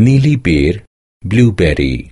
Neely bear, blueberry